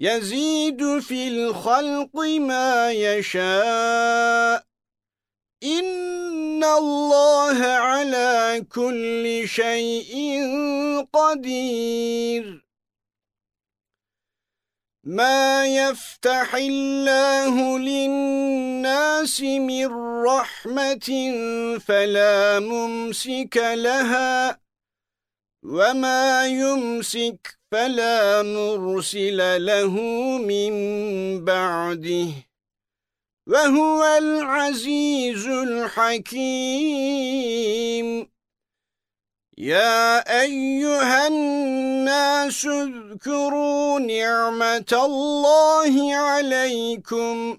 يزيد في الخلق ما يشاء. إن الله على كل شيء قدير. ما يفتح الله للناس من رحمة فلا ممسك لها وما يمسك فلا مرسل له من بعده. وهو العزيز الحكيم. يا أيها الناس اذكروا نعمة الله عليكم.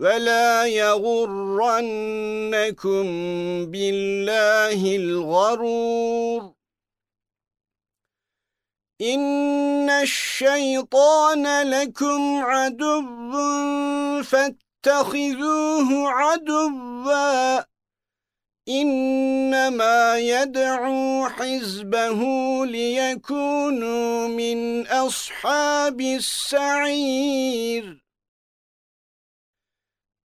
وَلَا يَغُرَّنَّكُمْ بِاللَّهِ الْغَرُورُ إِنَّ الشَّيْطَانَ لَكُمْ عَدُوٌّ فَاتَّخِذُوهُ عَدُوًّا إِنَّمَا يَدْعُو حِزْبَهُ لِيَكُونُوا مِنْ أَصْحَابِ السَّعِيرِ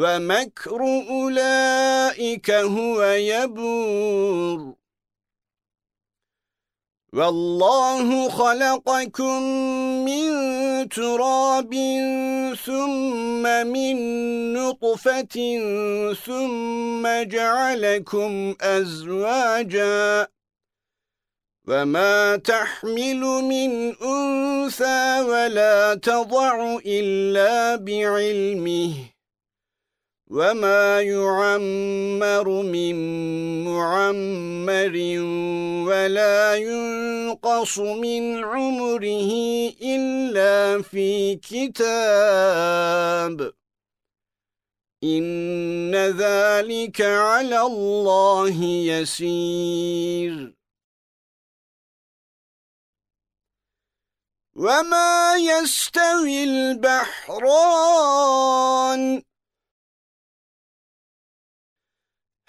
وَمَكْرُ أُولَئِكَ هُوَ يَبُورُ. وَاللَّهُ خَلَقَكُم مِّن تُرَابٍ ثُمَّ مِن نُّطْفَةٍ ثُمَّ جَعَلَكُمْ أَزْوَاجًا. وَمَا تَحْمِلُ مِنْ أُنثَى وَلَا تَضَعُ إِلَّا بِعِلْمِهِ. وَمَا يُعَمَّرُ مِنْ مُعَمَّرٍ وَلَا يُنْقَصُ مِنْ عُمُرِهِ إِلَّا فِي كِتَابٍ إِنَّ ذَلِكَ عَلَى اللَّهِ يَسِيرٌ وَمَا يَسْتَوِي الْبَحْرَانِ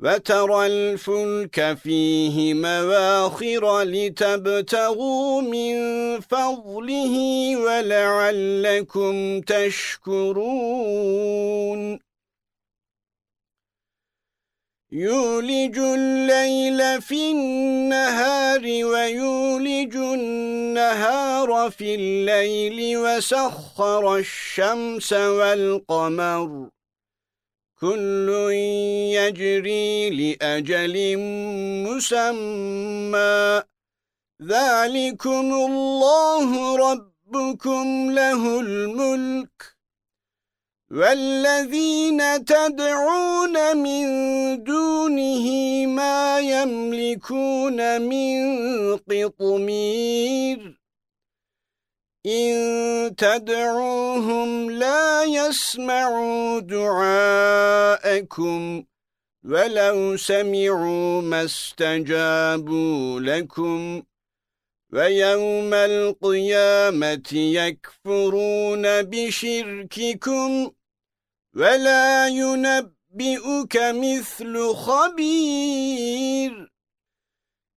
وترى الفلك فيه مواخر لتبتغوا من فضله ولعلكم تشكرون. يولج الليل في النهار ويولج النهار في الليل وسخر الشمس والقمر. كل يجري لأجل مسمى. ذلكم الله ربكم له الملك. وَالَّذِينَ تَدْعُونَ مِن دُونِهِ مَا يَمْلِكُونَ مِن قِطْمِيرٍ. إِن تَدْعُوهُمْ لَا يَسْمَعُوا دُعَاءَكُمْ وَلَوْ سَمِعُوا مَا اسْتَجَابُوا لَكُمْ وَيَوْمَ الْقِيَامَةِ يَكْفُرُونَ بِشِرْكِكُمْ وَلَا يُنَبِّئُكَ مِثْلُ خَبِيرٍ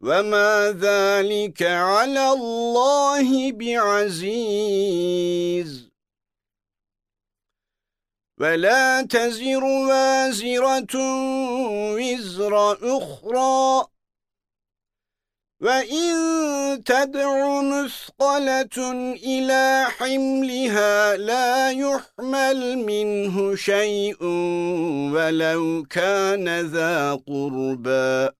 وَمَا ذَلِكَ عَلَى اللَّهِ بِعَزِيزٍ. وَلَا تَزِرُ وَازِرَةٌ وِزْرَ أُخْرَى. وَإِن تَدْعُ مُثْقَلَةٌ إِلَى حِمْلِهَا لَا يُحْمَلْ مِنْهُ شَيْءٌ وَلَوْ كَانَ ذَا قُرْبَى.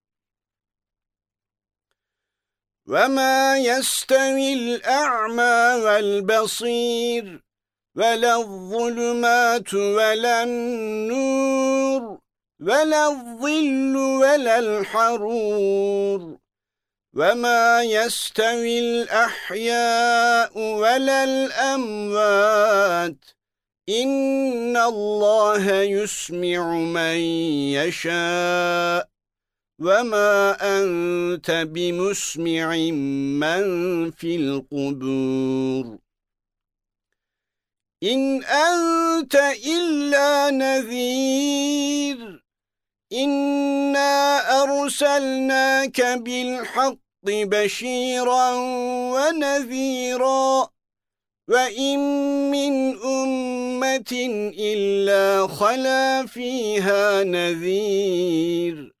وَمَا يَسْتَوِي الْأَعْمَى وَالْبَصِيرُ وَلَا الظُّلُمَاتُ وَلَا النُّورُ ولا الظل ولا الحرور وما يستوي الأحياء ولا الأموات إن الله يسمع من يشاء وما أنت بمسمع من في القبور إن أنت إلا نذير إِنَّا أَرْسَلْنَاكَ بِالْحَقِّ بَشِيرًا وَنَذِيرًا وَإِن مِّنْ أُمَّةٍ إِلَّا خَلَا فِيهَا نَذِيرٌ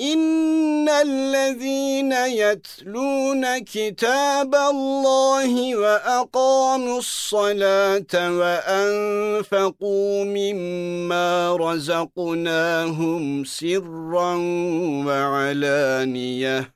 إِنَّ الَّذِينَ يَتْلُونَ كِتَابَ اللَّهِ وَأَقَامُوا الصَّلَاةَ وَأَنفَقُوا مِمَّا رَزَقْنَاهُمْ سِرًّا وَعَلَانِيَةً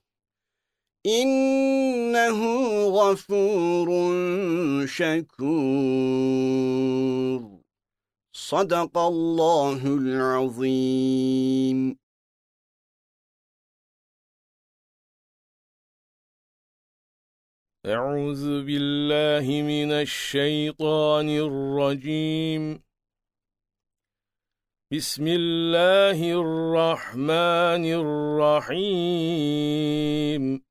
إِنَّهُ غَفُورٌ شَكُورٌ. صدق الله العظيم. أعوذ بالله من الشيطان الرجيم. بسم الله الرحمن الرحيم.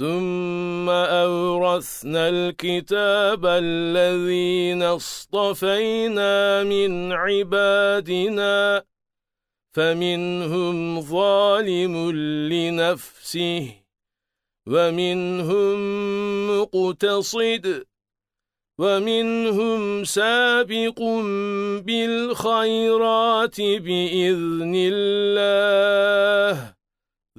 ثُمَّ أَوْرَثْنَا الْكِتَابَ الَّذِينَ اصْطَفَيْنَا مِنْ عِبَادِنَا فَمِنْهُمْ ظَالِمٌ لِنَفْسِهِ وَمِنْهُمْ مُقْتَصِدٌ وَمِنْهُمْ سَابِقٌ بِالْخَيْرَاتِ بِإِذْنِ اللَّهِ.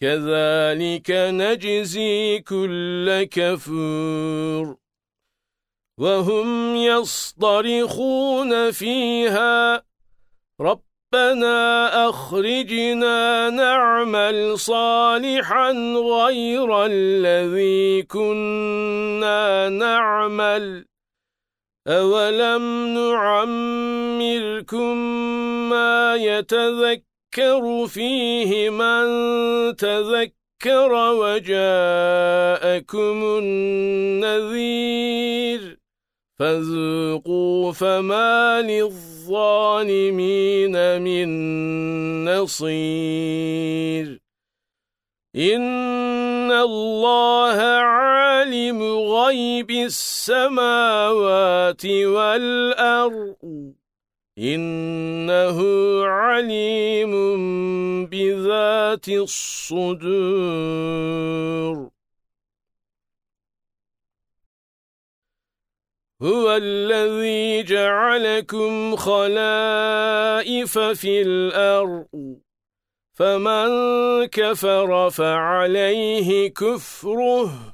كذلك نجزي كل كفور وهم يصطرخون فيها ربنا أخرجنا نعمل صالحا غير الذي كنا نعمل أَوَلَمْ نُعَمِّرْكُمْ مَا يَتَذَكَّرُ فِيهِ مَنْ تَذَكَّرَ وَجَاءَكُمُ النَّذِيرُ. فَذُوقُوا فَمَا لِلظَّالِمِينَ مِنْ نَصِيرٍ. إِنَّ اللَّهَ عَالِمُ غَيْبِ السَّمَاوَاتِ وَالْأَرْضِ. إِنَّهُ عَلِيمٌ بِذَاتِ الصُّدُورِ. هُوَ الَّذِي جَعَلَكُمْ خَلَائِفَ فِي الْأَرْضِ فَمَنْ كَفَرَ فَعَلَيْهِ كُفْرُهُ.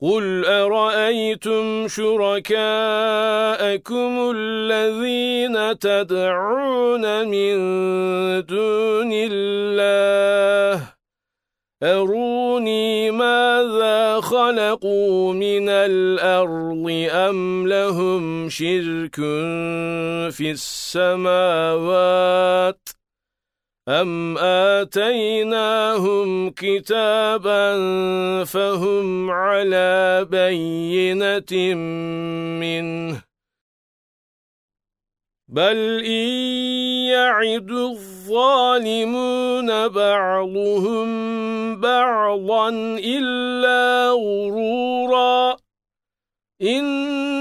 قُلْ أَرَأَيْتُمْ شُرَكَاءَكُمُ الَّذِينَ تَدْعُونَ مِن دُونِ اللَّهِ أَرُونِي مَاذَا خَلَقُوا مِنَ الْأَرْضِ أَمْ لَهُمْ شِرْكٌ فِي السَّمَاوَاتِ أَمْ آتَيْنَاهُمْ كِتَابًا فَهُمْ عَلَى بَيِّنَةٍ مِّنْهِ بَلْ إِن يَعِدُ الظَّالِمُونَ بَعْضُهُمْ بَعْضًا إِلَّا غُرُورًا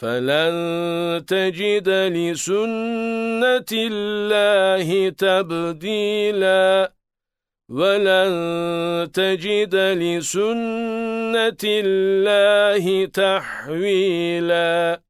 فَلَن تَجِدَ لِسُنَّةِ اللَّهِ تَبْدِيلًا. وَلَن تَجِدَ لِسُنَّةِ اللَّهِ تَحْوِيلًا.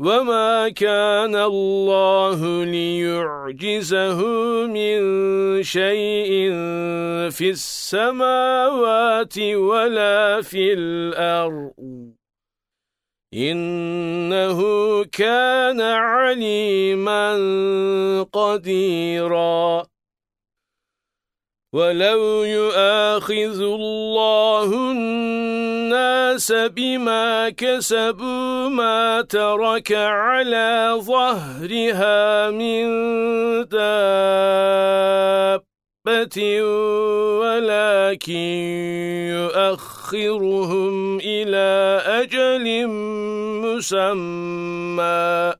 وَمَا كَانَ اللَّهُ لِيُعْجِزَهُ مِنْ شَيْءٍ فِي السَّمَاوَاتِ وَلَا فِي الْأَرْضِ إِنَّهُ كَانَ عَلِيمًا قَدِيرًا وَلَوْ يُؤَاخِذُ اللَّهُ الناس بما كسبوا ما ترك على ظهرها من دابة ولكن يؤخرهم إلى أجل مسمى.